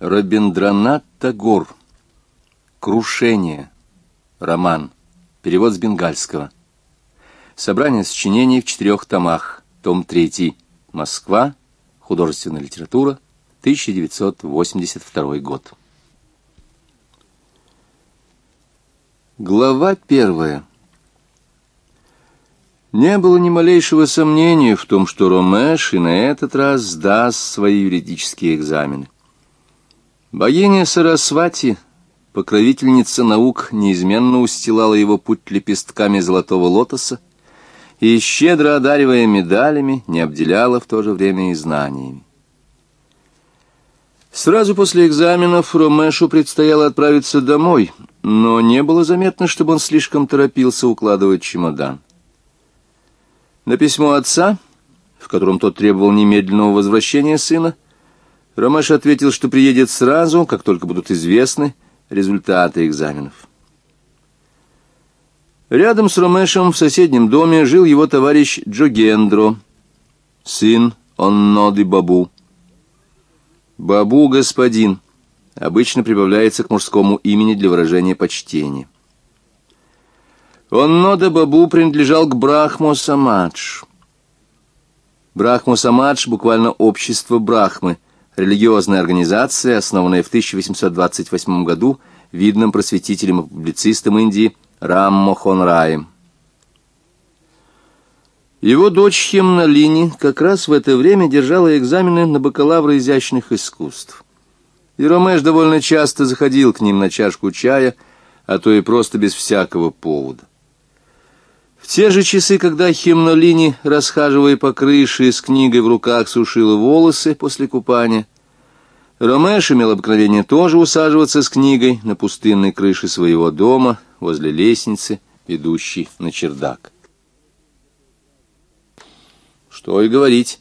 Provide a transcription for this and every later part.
Рабиндранат Тагор. Крушение. Роман. Перевод с бенгальского. Собрание сочинений в четырех томах. Том 3. Москва. Художественная литература. 1982 год. Глава первая. Не было ни малейшего сомнения в том, что Ромеш и на этот раз сдаст свои юридические экзамены. Богиня Сарасвати, покровительница наук, неизменно устилала его путь лепестками золотого лотоса и, щедро одаривая медалями, не обделяла в то же время и знаниями. Сразу после экзаменов Ромешу предстояло отправиться домой, но не было заметно, чтобы он слишком торопился укладывать чемодан. На письмо отца, в котором тот требовал немедленного возвращения сына, Ромаш ответил, что приедет сразу, как только будут известны результаты экзаменов. Рядом с Ромешем в соседнем доме жил его товарищ Джогендро, сын Онноды Бабу. Бабу — господин, обычно прибавляется к мужскому имени для выражения почтения. Оннода Бабу принадлежал к Брахмо Самадж. Брахмо Самадж буквально общество Брахмы, религиозная организация, основанная в 1828 году видным просветителем и публицистом Индии Рам Мохон Раем. Его дочь Хемналини как раз в это время держала экзамены на бакалавра изящных искусств. И Ромеш довольно часто заходил к ним на чашку чая, а то и просто без всякого повода. Те же часы, когда Химнолини, расхаживая по крыше с книгой в руках, сушила волосы после купания, Ромеш имел обыкновение тоже усаживаться с книгой на пустынной крыше своего дома, возле лестницы, ведущей на чердак. Что и говорить,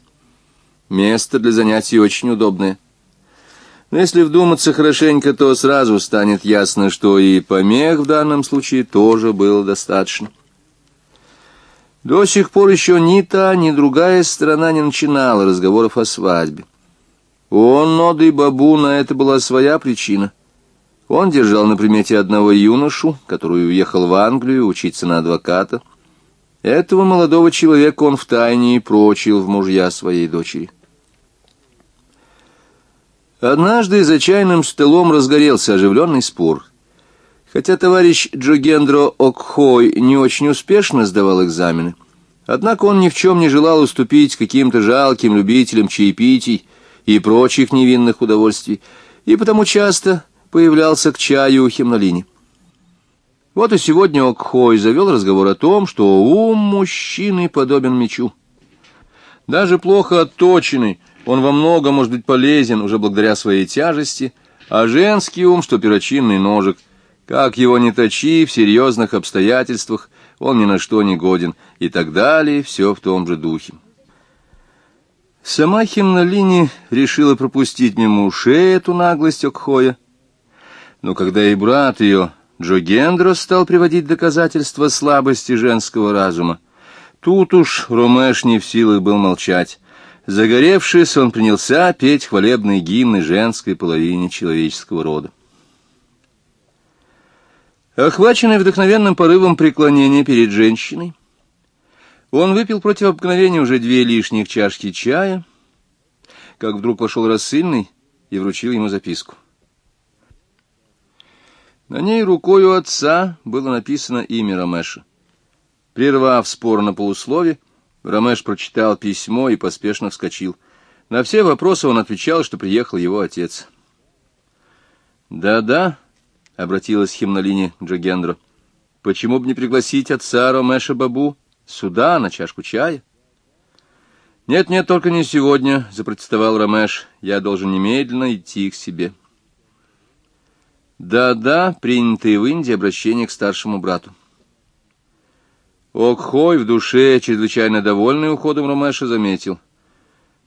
место для занятий очень удобное. Но если вдуматься хорошенько, то сразу станет ясно, что и помех в данном случае тоже было достаточно. До сих пор еще ни та, ни другая сторона не начинала разговоров о свадьбе. У Ноды Бабу на это была своя причина. Он держал на примете одного юношу, который уехал в Англию учиться на адвоката. Этого молодого человека он втайне и прочил в мужья своей дочери. Однажды за чайным столом разгорелся оживленный спор — Хотя товарищ Джогендро Окхой не очень успешно сдавал экзамены, однако он ни в чем не желал уступить каким-то жалким любителям чаепитий и прочих невинных удовольствий, и потому часто появлялся к чаю у Химнолини. Вот и сегодня Окхой завел разговор о том, что ум мужчины подобен мечу. Даже плохо отточенный, он во многом может быть полезен уже благодаря своей тяжести, а женский ум, что перочинный ножик — как его не точи, в серьезных обстоятельствах он ни на что не годен, и так далее, все в том же духе. Сама Химнолини решила пропустить мимо ушей эту наглость Окхоя, но когда и брат ее, Джо Гендро, стал приводить доказательства слабости женского разума, тут уж Ромеш не в силах был молчать. Загоревшись, он принялся петь хвалебные гимны женской половине человеческого рода. Охваченный вдохновенным порывом преклонения перед женщиной, он выпил против обыкновения уже две лишних чашки чая, как вдруг вошел рассыльный и вручил ему записку. На ней рукой у отца было написано имя Ромеша. Прервав спор на полуслове, Ромеш прочитал письмо и поспешно вскочил. На все вопросы он отвечал, что приехал его отец. «Да-да», — обратилась Химнолине Джогендру. — Почему бы не пригласить отца Ромеша Бабу сюда, на чашку чая? — Нет-нет, только не сегодня, — запротестовал Ромеш. — Я должен немедленно идти к себе. Да-да, принятое в Индии обращение к старшему брату. Окхой в душе, чрезвычайно довольный уходом Ромеша, заметил.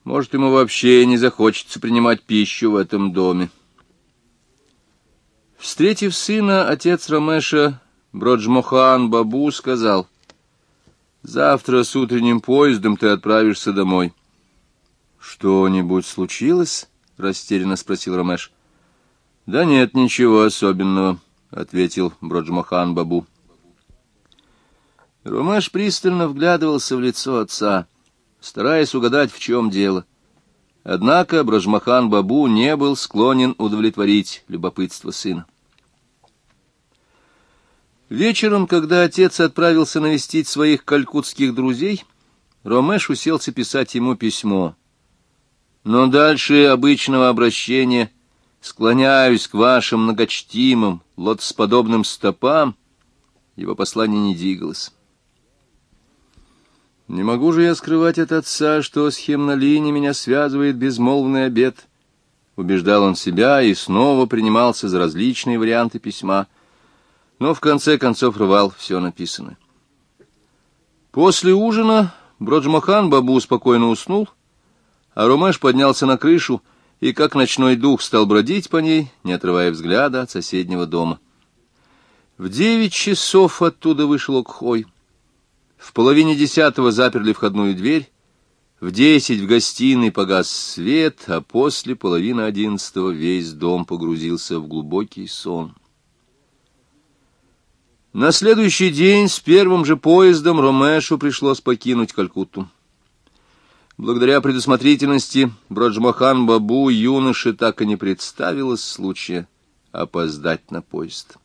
Может, ему вообще не захочется принимать пищу в этом доме. Встретив сына, отец Ромеша Броджмохан Бабу сказал, «Завтра с утренним поездом ты отправишься домой». «Что-нибудь случилось?» — растерянно спросил Ромеш. Да нет, ничего особенного, — ответил Броджмахан Бабу. Ромеш пристально вглядывался в лицо отца, стараясь угадать, в чем дело. Однако Броджмахан Бабу не был склонен удовлетворить любопытство сына. Вечером, когда отец отправился навестить своих калькутских друзей, Ромеш уселся писать ему письмо. Но дальше обычного обращения «склоняюсь к вашим многочтимым, лотосподобным стопам» его послание не двигалось. Не могу же я скрывать от отца, что с Хемнолини меня связывает безмолвный обет. Убеждал он себя и снова принимался за различные варианты письма, но в конце концов рвал все написанное. После ужина Броджмахан Бабу спокойно уснул, а Ромеш поднялся на крышу и, как ночной дух, стал бродить по ней, не отрывая взгляда от соседнего дома. В девять часов оттуда вышел Окхой. В половине десятого заперли входную дверь, в десять в гостиной погас свет, а после половины одиннадцатого весь дом погрузился в глубокий сон. На следующий день с первым же поездом Ромешу пришлось покинуть Калькутту. Благодаря предусмотрительности Броджмахан Бабу юноше так и не представилось случая опоздать на поезд.